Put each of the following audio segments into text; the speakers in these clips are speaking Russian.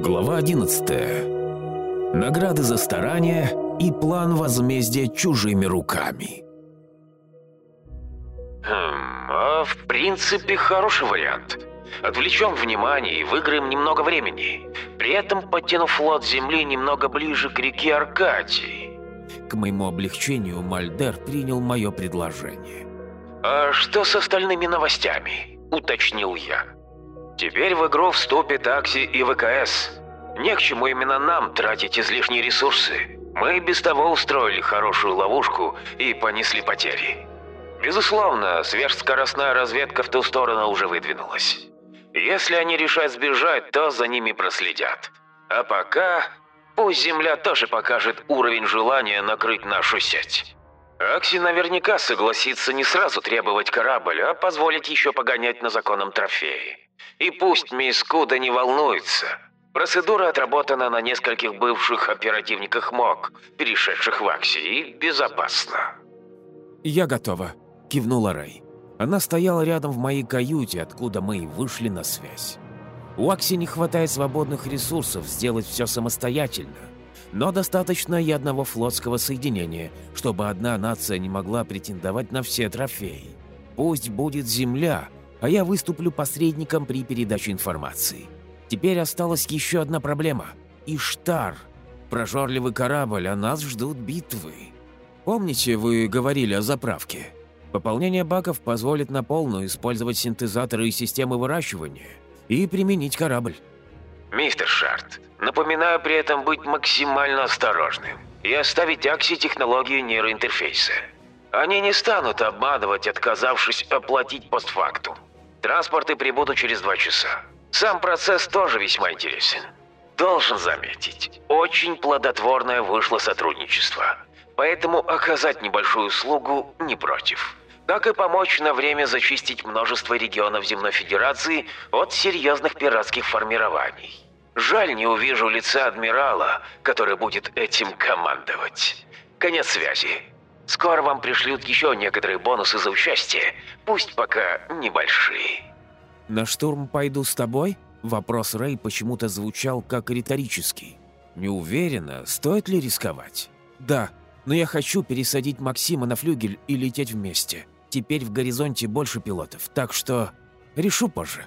Глава 11. Награды за старание и план возмездия чужими руками. Хм, а в принципе хороший вариант. Отвлечем внимание и выиграем немного времени, при этом подтянув флот Земли немного ближе к реке Аркадии. К моему облегчению Мальдер принял мое предложение. «А что с остальными новостями?» – уточнил я. «Теперь в игру вступит Акси и ВКС. Не к чему именно нам тратить излишние ресурсы. Мы без того устроили хорошую ловушку и понесли потери. Безусловно, сверхскоростная разведка в ту сторону уже выдвинулась. Если они решат сбежать, то за ними проследят. А пока пусть Земля тоже покажет уровень желания накрыть нашу сеть. Акси наверняка согласится не сразу требовать корабль, а позволить еще погонять на законном трофее. И пусть мисс Куда не волнуется. Процедура отработана на нескольких бывших оперативниках МОК, перешедших в Акси, и безопасна. «Я готова», – кивнула Рэй. Она стояла рядом в моей каюте, откуда мы и вышли на связь. У Акси не хватает свободных ресурсов сделать все самостоятельно, но достаточно и одного флотского соединения, чтобы одна нация не могла претендовать на все трофеи. Пусть будет Земля, а я выступлю посредником при передаче информации. Теперь осталась еще одна проблема – Иштар. Прожорливый корабль, а нас ждут битвы. Помните, вы говорили о заправке? Пополнение баков позволит на полную использовать синтезаторы и системы выращивания и применить корабль. Мистер Шарт, напоминаю при этом быть максимально осторожным и оставить Акси технологию нейроинтерфейса. Они не станут обманывать, отказавшись оплатить постфактум. Транспорты прибудут через два часа. Сам процесс тоже весьма интересен. Должен заметить, очень плодотворное вышло сотрудничество. Поэтому оказать небольшую услугу не против. Как и помочь на время зачистить множество регионов Земной Федерации от серьезных пиратских формирований. Жаль, не увижу лица адмирала, который будет этим командовать. Конец связи. Скоро вам пришлют еще некоторые бонусы за участие, пусть пока небольшие. «На штурм пойду с тобой?» Вопрос Рэй почему-то звучал как риторический. «Не уверена, стоит ли рисковать?» «Да, но я хочу пересадить Максима на флюгель и лететь вместе. Теперь в горизонте больше пилотов, так что решу позже».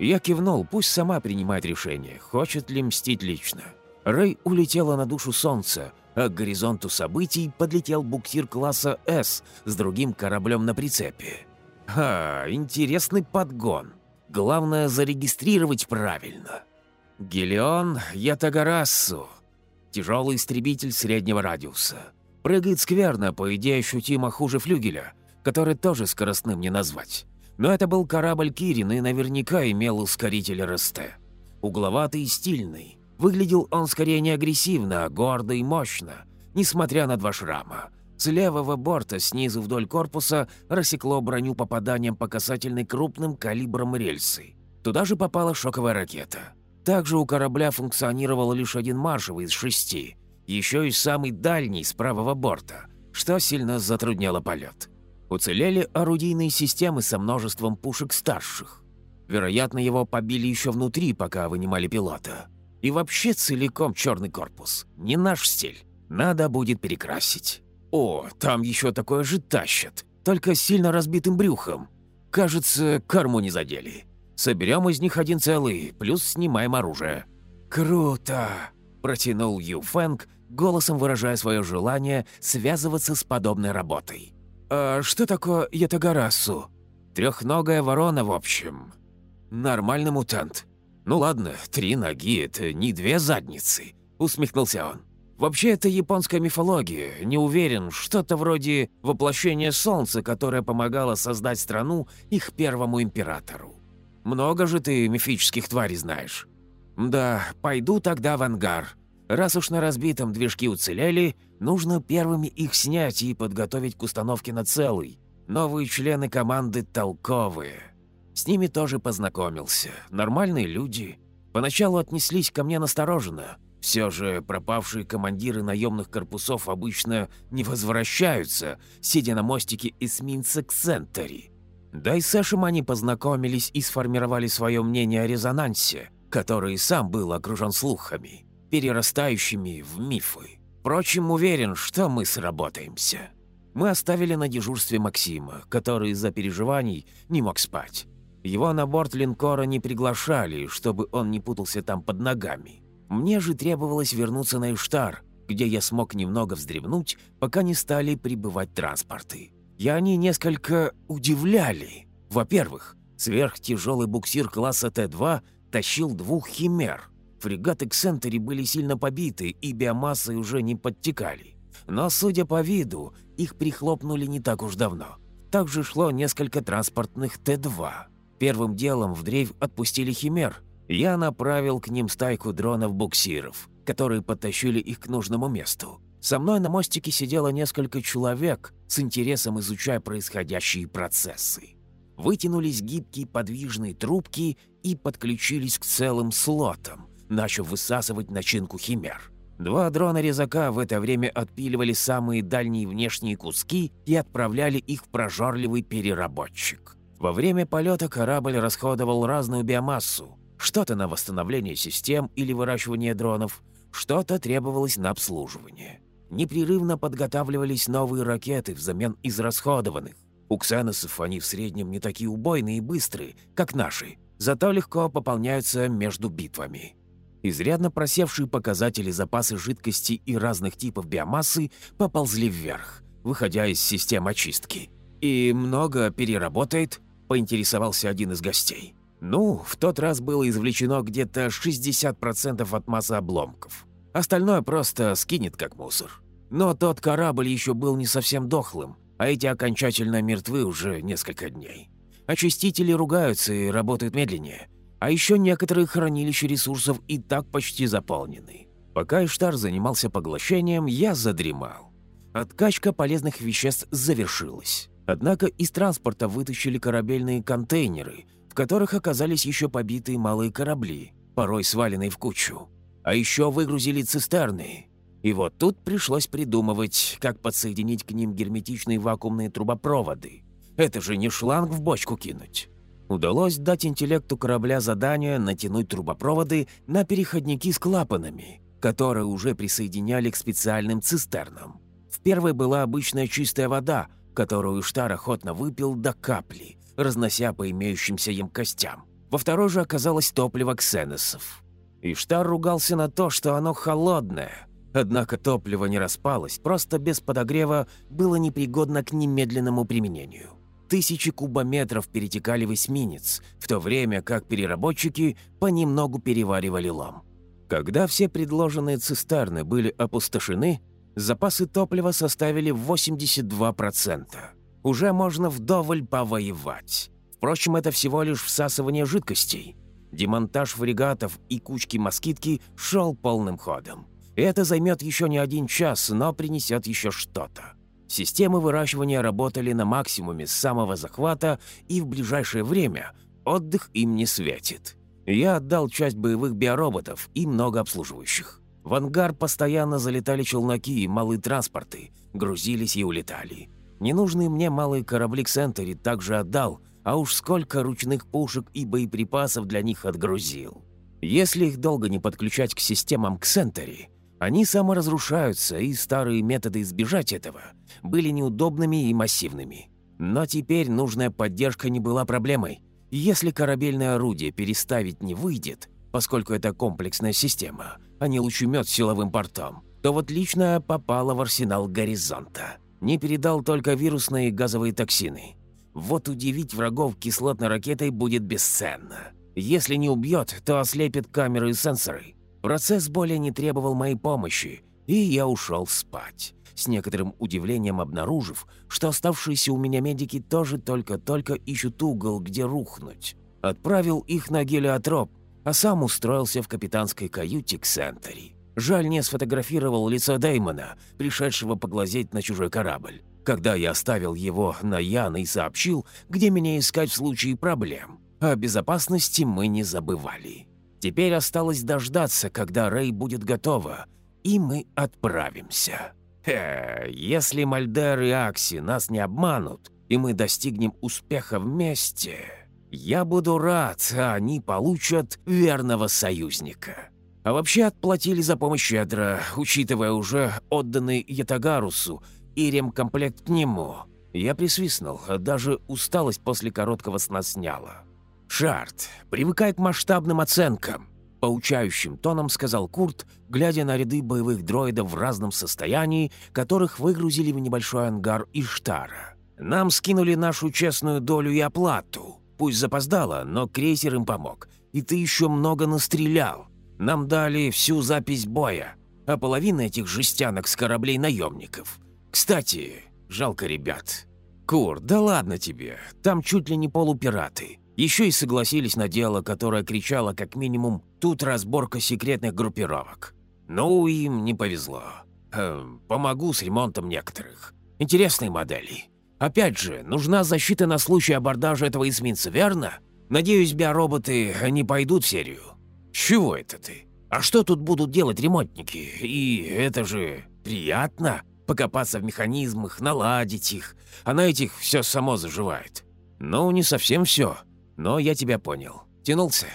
Я кивнул, пусть сама принимает решение, хочет ли мстить лично. Рэй улетела на душу солнца, а к горизонту событий подлетел буксир класса «С» с другим кораблем на прицепе. Ха, интересный подгон. Главное зарегистрировать правильно. Гелион Ятагарасу. Тяжелый истребитель среднего радиуса. Прыгает скверно, по идее ощутимо хуже флюгеля, который тоже скоростным не назвать. Но это был корабль Кирин и наверняка имел ускоритель РСТ. Угловатый и стильный. Выглядел он скорее не агрессивно, а гордо и мощно, несмотря на два шрама. С левого борта снизу вдоль корпуса рассекло броню попаданием по касательной крупным калибром рельсы. Туда же попала шоковая ракета. Также у корабля функционировал лишь один маршевый из шести, еще и самый дальний с правого борта, что сильно затрудняло полет. Уцелели орудийные системы со множеством пушек старших. Вероятно, его побили еще внутри, пока вынимали пилота. И вообще целиком черный корпус. Не наш стиль. Надо будет перекрасить. О, там еще такое же тащат. Только сильно разбитым брюхом. Кажется, корму не задели. Соберем из них один целый, плюс снимаем оружие. «Круто!» – протянул Ю Фэнг, голосом выражая свое желание связываться с подобной работой. «А что такое Ятагарасу?» «Трехногая ворона, в общем». «Нормальный мутант». «Ну ладно, три ноги — это не две задницы», — усмехнулся он. «Вообще, это японская мифология. Не уверен, что-то вроде воплощения солнца, которое помогало создать страну их первому императору. Много же ты мифических тварей знаешь». «Да, пойду тогда в ангар. Раз уж на разбитом движки уцелели, нужно первыми их снять и подготовить к установке на целый. Новые члены команды толковые. С ними тоже познакомился. Нормальные люди. Поначалу отнеслись ко мне настороженно. Все же пропавшие командиры наемных корпусов обычно не возвращаются, сидя на мостике эсминца Ксентери. Да и с Эшем они познакомились и сформировали свое мнение о резонансе. который сам был окружен слухами, перерастающими в мифы. Впрочем, уверен, что мы сработаемся. Мы оставили на дежурстве Максима, который из-за переживаний не мог спать. Его на борт линкора не приглашали, чтобы он не путался там под ногами. Мне же требовалось вернуться на Иштар, где я смог немного вздремнуть, пока не стали прибывать транспорты. И они несколько удивляли. Во-первых, сверхтяжелый буксир класса Т-2 тащил двух химер. Фрегаты Ксентери были сильно побиты и биомассой уже не подтекали. Но, судя по виду, их прихлопнули не так уж давно. Также шло несколько транспортных Т-2. Первым делом в дрейф отпустили химер. Я направил к ним стайку дронов-буксиров, которые подтащили их к нужному месту. Со мной на мостике сидело несколько человек, с интересом изучая происходящие процессы. Вытянулись гибкие подвижные трубки и подключились к целым слотам, начав высасывать начинку химер. Два дрона-резака в это время отпиливали самые дальние внешние куски и отправляли их в прожорливый переработчик. Во время полета корабль расходовал разную биомассу, что-то на восстановление систем или выращивание дронов, что-то требовалось на обслуживание. Непрерывно подготавливались новые ракеты взамен израсходованных. У ксеносов они в среднем не такие убойные и быстрые, как наши, зато легко пополняются между битвами. Изрядно просевшие показатели запасы жидкости и разных типов биомассы поползли вверх, выходя из систем очистки. «И много переработает?» – поинтересовался один из гостей. «Ну, в тот раз было извлечено где-то 60% от массы обломков. Остальное просто скинет как мусор. Но тот корабль еще был не совсем дохлым, а эти окончательно мертвы уже несколько дней. Очистители ругаются и работают медленнее. А еще некоторые хранилища ресурсов и так почти заполнены. Пока Иштар занимался поглощением, я задремал. Откачка полезных веществ завершилась. Однако из транспорта вытащили корабельные контейнеры, в которых оказались еще побитые малые корабли, порой сваленные в кучу. А еще выгрузили цистерны. И вот тут пришлось придумывать, как подсоединить к ним герметичные вакуумные трубопроводы. Это же не шланг в бочку кинуть. Удалось дать интеллекту корабля задание натянуть трубопроводы на переходники с клапанами, которые уже присоединяли к специальным цистернам. В первой была обычная чистая вода, которую Штар охотно выпил до капли, разнося по имеющимся емкостям. Во второй же оказалось топливо ксеносов. Иштар ругался на то, что оно холодное. Однако топливо не распалось, просто без подогрева было непригодно к немедленному применению. Тысячи кубометров перетекали в эсминец, в то время как переработчики понемногу переваривали лом. Когда все предложенные цистерны были опустошены, запасы топлива составили 82%. Уже можно вдоволь повоевать. Впрочем, это всего лишь всасывание жидкостей. Демонтаж фрегатов и кучки москитки шел полным ходом. Это займет еще не один час, но принесет еще что-то. Системы выращивания работали на максимуме с самого захвата, и в ближайшее время отдых им не светит. Я отдал часть боевых биороботов и много обслуживающих. В ангар постоянно залетали челноки и малые транспорты, грузились и улетали. Ненужные мне малые корабли Ксентери также отдал, а уж сколько ручных пушек и боеприпасов для них отгрузил. Если их долго не подключать к системам Ксентери, они саморазрушаются, и старые методы избежать этого были неудобными и массивными. Но теперь нужная поддержка не была проблемой. Если корабельное орудие переставить не выйдет, поскольку это комплексная система, а не лучемет силовым портом, то вот личное попало в арсенал горизонта. Не передал только вирусные газовые токсины. Вот удивить врагов кислотной ракетой будет бесценно. Если не убьет, то ослепит камеры и сенсоры. Процесс более не требовал моей помощи, и я ушел спать, с некоторым удивлением обнаружив, что оставшиеся у меня медики тоже только-только ищут угол, где рухнуть. Отправил их на гелиотроп, а сам устроился в капитанской каюте к Сентери. Жаль, не сфотографировал лицо Дэймона, пришедшего поглазеть на чужой корабль, когда я оставил его на Ян и сообщил, где меня искать в случае проблем. О безопасности мы не забывали. Теперь осталось дождаться, когда Рэй будет готова, и мы отправимся. Хе, если Мальдер и Акси нас не обманут, и мы достигнем успеха вместе, Я буду рад, а они получат верного союзника. А вообще отплатили за помощь щедро, учитывая уже отданный Ятагарусу и ремкомплект к нему. Я присвистнул, даже усталость после короткого сна сняла. «Шарт, привыкай к масштабным оценкам», — поучающим тоном сказал Курт, глядя на ряды боевых дроидов в разном состоянии, которых выгрузили в небольшой ангар Иштара. «Нам скинули нашу честную долю и оплату. Пусть запоздало, но крейсер им помог. И ты еще много настрелял. Нам дали всю запись боя, а половина этих жестянок с кораблей наемников. Кстати, жалко ребят. Кур, да ладно тебе, там чуть ли не полупираты. Еще и согласились на дело, которое кричало как минимум «тут разборка секретных группировок». Ну, им не повезло. Эм, помогу с ремонтом некоторых. Интересные модели. Опять же, нужна защита на случай абордажа этого эсминца, верно? Надеюсь, биороботы не пойдут в серию. Чего это ты? А что тут будут делать ремонтники? И это же приятно покопаться в механизмах, наладить их, а на этих все само заживает. Ну, не совсем все, но я тебя понял. Тянулся?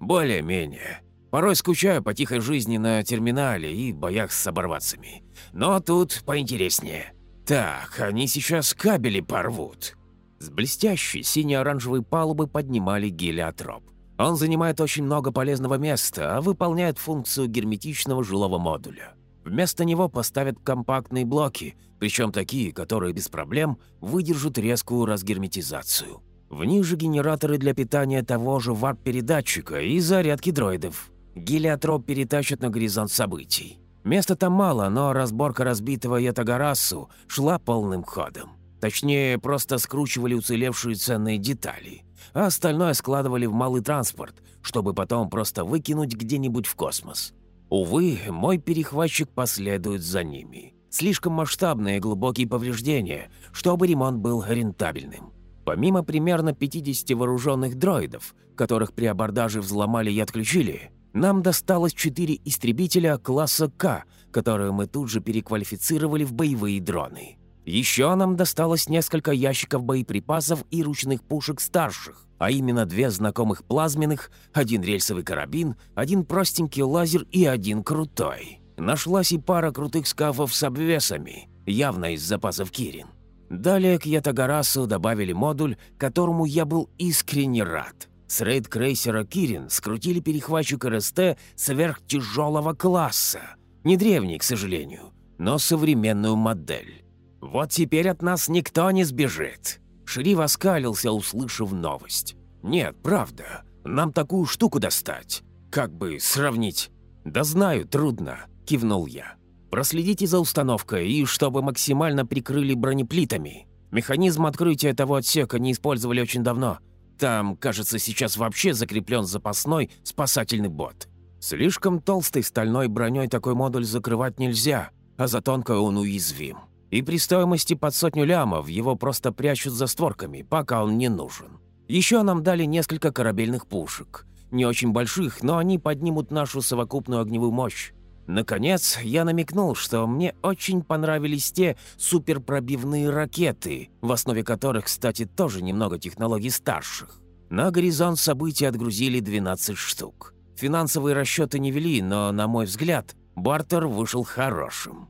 Более-менее. Порой скучаю по тихой жизни на терминале и боях с оборванцами. Но тут поинтереснее. Так, они сейчас кабели порвут. С блестящей сине-оранжевой палубы поднимали гелиотроп. Он занимает очень много полезного места, а выполняет функцию герметичного жилого модуля. Вместо него поставят компактные блоки, причем такие, которые без проблем выдержат резкую разгерметизацию. В них же генераторы для питания того же варп-передатчика и зарядки дроидов. Гелиотроп перетащат на горизонт событий. Места там мало, но разборка разбитого Ятагарасу шла полным ходом. Точнее, просто скручивали уцелевшие ценные детали, а остальное складывали в малый транспорт, чтобы потом просто выкинуть где-нибудь в космос. Увы, мой перехватчик последует за ними. Слишком масштабные и глубокие повреждения, чтобы ремонт был рентабельным. Помимо примерно 50 вооруженных дроидов, которых при абордаже взломали и отключили, нам досталось четыре истребителя класса К, которые мы тут же переквалифицировали в боевые дроны. Еще нам досталось несколько ящиков боеприпасов и ручных пушек старших, а именно две знакомых плазменных, один рельсовый карабин, один простенький лазер и один крутой. Нашлась и пара крутых скафов с обвесами, явно из запасов Кирин. Далее к Ятагарасу добавили модуль, которому я был искренне рад. С рейд-крейсера «Кирин» скрутили перехватчик РСТ сверхтяжелого класса. Не древний, к сожалению, но современную модель. Вот теперь от нас никто не сбежит. Шериф оскалился, услышав новость. «Нет, правда, нам такую штуку достать. Как бы сравнить?» «Да знаю, трудно», – кивнул я. «Проследите за установкой и чтобы максимально прикрыли бронеплитами. Механизм открытия того отсека не использовали очень давно. Там, кажется, сейчас вообще закреплен запасной спасательный бот. Слишком толстой стальной броней такой модуль закрывать нельзя, а за тонкой он уязвим. И при стоимости под сотню лямов его просто прячут за створками, пока он не нужен. Еще нам дали несколько корабельных пушек. Не очень больших, но они поднимут нашу совокупную огневую мощь. Наконец, я намекнул, что мне очень понравились те суперпробивные ракеты, в основе которых, кстати, тоже немного технологий старших. На горизонт событий отгрузили 12 штук. Финансовые расчеты не вели, но, на мой взгляд, бартер вышел хорошим.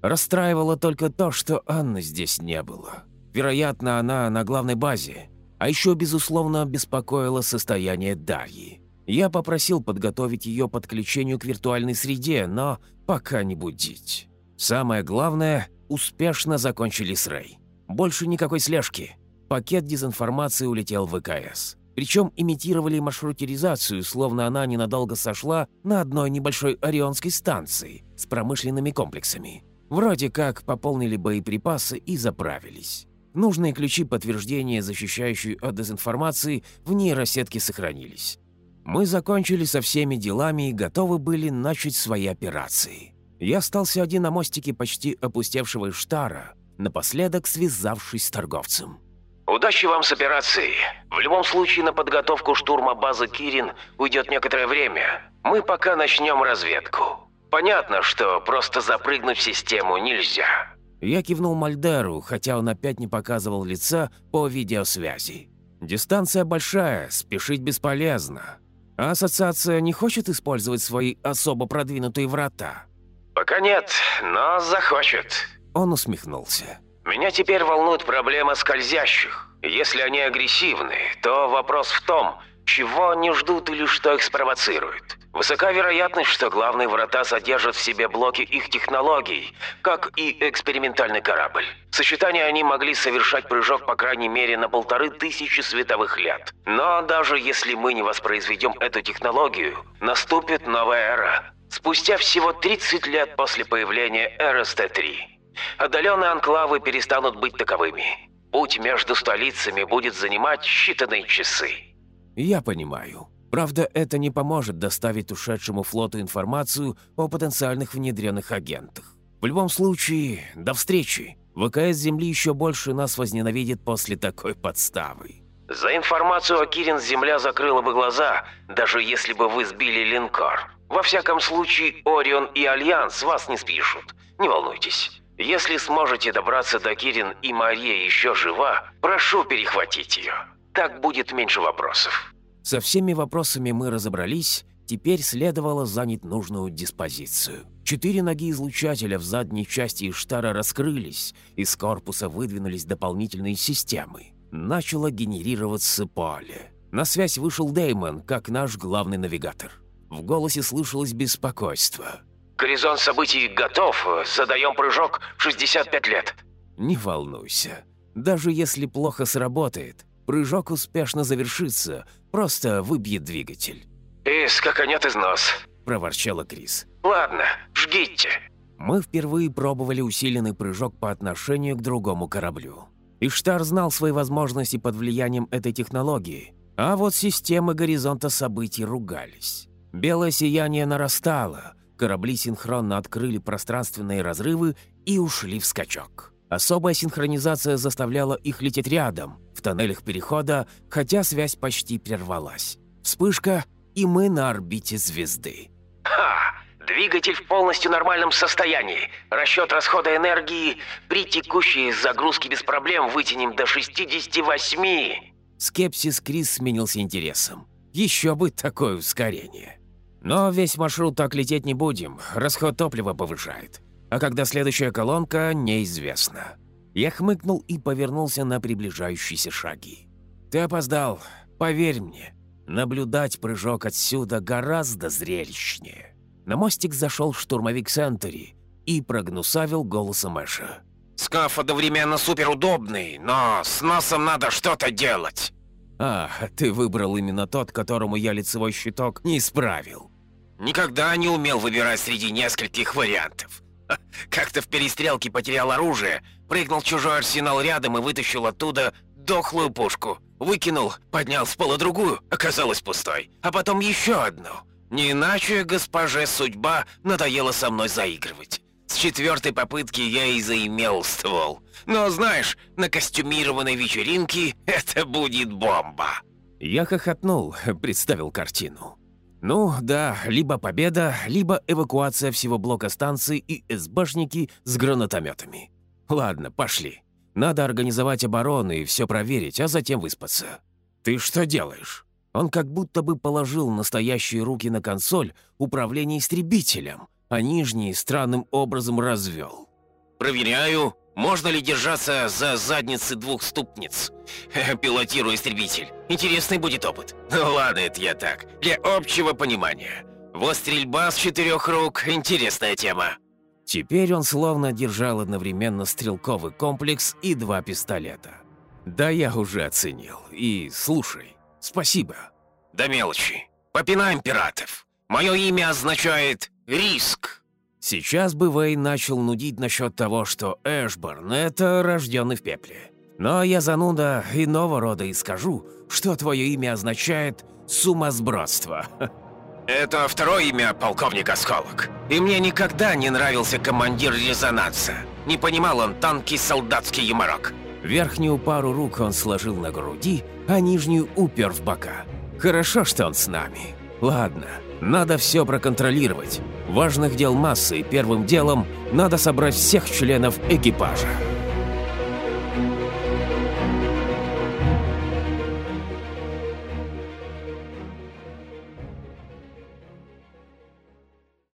Расстраивало только то, что Анны здесь не было. Вероятно, она на главной базе. А еще, безусловно, беспокоило состояние Дарьи. Я попросил подготовить ее подключению к виртуальной среде, но пока не будить. Самое главное, успешно закончили с Рэй. Больше никакой слежки. Пакет дезинформации улетел в ВКС. Причем имитировали маршрутизацию, словно она ненадолго сошла на одной небольшой орионской станции с промышленными комплексами. Вроде как пополнили боеприпасы и заправились. Нужные ключи подтверждения, защищающие от дезинформации, в нейросетке сохранились. Мы закончили со всеми делами и готовы были начать свои операции. Я остался один на мостике почти опустевшего Штара, напоследок связавшись с торговцем. «Удачи вам с операцией. В любом случае на подготовку штурма базы Кирин уйдет некоторое время. Мы пока начнем разведку. Понятно, что просто запрыгнуть в систему нельзя». Я кивнул Мальдеру, хотя он опять не показывал лица по видеосвязи. Дистанция большая, спешить бесполезно. А ассоциация не хочет использовать свои особо продвинутые врата? Пока нет, но захочет. Он усмехнулся. Меня теперь волнует проблема скользящих. Если они агрессивны, то вопрос в том, чего они ждут или что их спровоцирует. Высока вероятность, что главные врата содержат в себе блоки их технологий, как и экспериментальный корабль. В сочетании они могли совершать прыжок по крайней мере на полторы тысячи световых лет. Но даже если мы не воспроизведем эту технологию, наступит новая эра. Спустя всего 30 лет после появления РСТ-3. Отдаленные анклавы перестанут быть таковыми. Путь между столицами будет занимать считанные часы. Я понимаю. Правда, это не поможет доставить ушедшему флоту информацию о потенциальных внедренных агентах. В любом случае, до встречи. ВКС Земли еще больше нас возненавидит после такой подставы. За информацию о Кирин Земля закрыла бы глаза, даже если бы вы сбили линкор. Во всяком случае, Орион и Альянс вас не спишут. Не волнуйтесь. Если сможете добраться до Кирин и Мария еще жива, прошу перехватить ее. Так будет меньше вопросов. Со всеми вопросами мы разобрались, теперь следовало занять нужную диспозицию. Четыре ноги излучателя в задней части Иштара раскрылись, из корпуса выдвинулись дополнительные системы. Начало генерироваться поле. На связь вышел Деймон, как наш главный навигатор. В голосе слышалось беспокойство. «Горизонт событий готов. Задаем прыжок 65 лет». «Не волнуйся. Даже если плохо сработает, прыжок успешно завершится, просто выбьет двигатель». «И скаканет из нос», – проворчала Крис. «Ладно, жгите». Мы впервые пробовали усиленный прыжок по отношению к другому кораблю. Иштар знал свои возможности под влиянием этой технологии, а вот системы горизонта событий ругались. Белое сияние нарастало, корабли синхронно открыли пространственные разрывы и ушли в скачок. Особая синхронизация заставляла их лететь рядом, в тоннелях перехода, хотя связь почти прервалась. Вспышка, и мы на орбите звезды. «Ха! Двигатель в полностью нормальном состоянии. Расчет расхода энергии при текущей загрузке без проблем вытянем до 68. Скепсис Крис сменился интересом. Еще бы такое ускорение. Но весь маршрут так лететь не будем, расход топлива повышает а когда следующая колонка – неизвестно. Я хмыкнул и повернулся на приближающиеся шаги. «Ты опоздал, поверь мне. Наблюдать прыжок отсюда гораздо зрелищнее». На мостик зашел штурмовик Сентери и прогнусавил голосом Эша. «Скаф одновременно суперудобный, но с носом надо что-то делать». «А, ты выбрал именно тот, которому я лицевой щиток не исправил». «Никогда не умел выбирать среди нескольких вариантов. Как-то в перестрелке потерял оружие, прыгнул чужой арсенал рядом и вытащил оттуда дохлую пушку. Выкинул, поднял с пола другую, оказалась пустой. А потом еще одну. Не иначе госпоже судьба надоела со мной заигрывать. С четвертой попытки я и заимел ствол. Но знаешь, на костюмированной вечеринке это будет бомба. Я хохотнул, представил картину. Ну, да, либо победа, либо эвакуация всего блока станции и СБшники с гранатометами. Ладно, пошли. Надо организовать оборону и все проверить, а затем выспаться. Ты что делаешь? Он как будто бы положил настоящие руки на консоль управления истребителем, а нижние странным образом развел. «Проверяю, можно ли держаться за задницы двух ступниц? Пилотирую истребитель. Интересный будет опыт. Ну ладно, это я так. Для общего понимания. Вот стрельба с четырех рук – интересная тема. Теперь он словно держал одновременно стрелковый комплекс и два пистолета. Да я уже оценил. И слушай, спасибо. Да мелочи. Попинаем пиратов. Мое имя означает «риск». Сейчас бы Вэй начал нудить насчет того, что Эшборн — это рожденный в пепле. Но я зануда иного рода и скажу, что твое имя означает «сумасбродство». Это второе имя полковник Осколок. И мне никогда не нравился командир резонанса. Не понимал он танки солдатский юморок. Верхнюю пару рук он сложил на груди, а нижнюю упер в бока. Хорошо, что он с нами. Ладно, надо все проконтролировать. Важных дел массы, и первым делом надо собрать всех членов экипажа.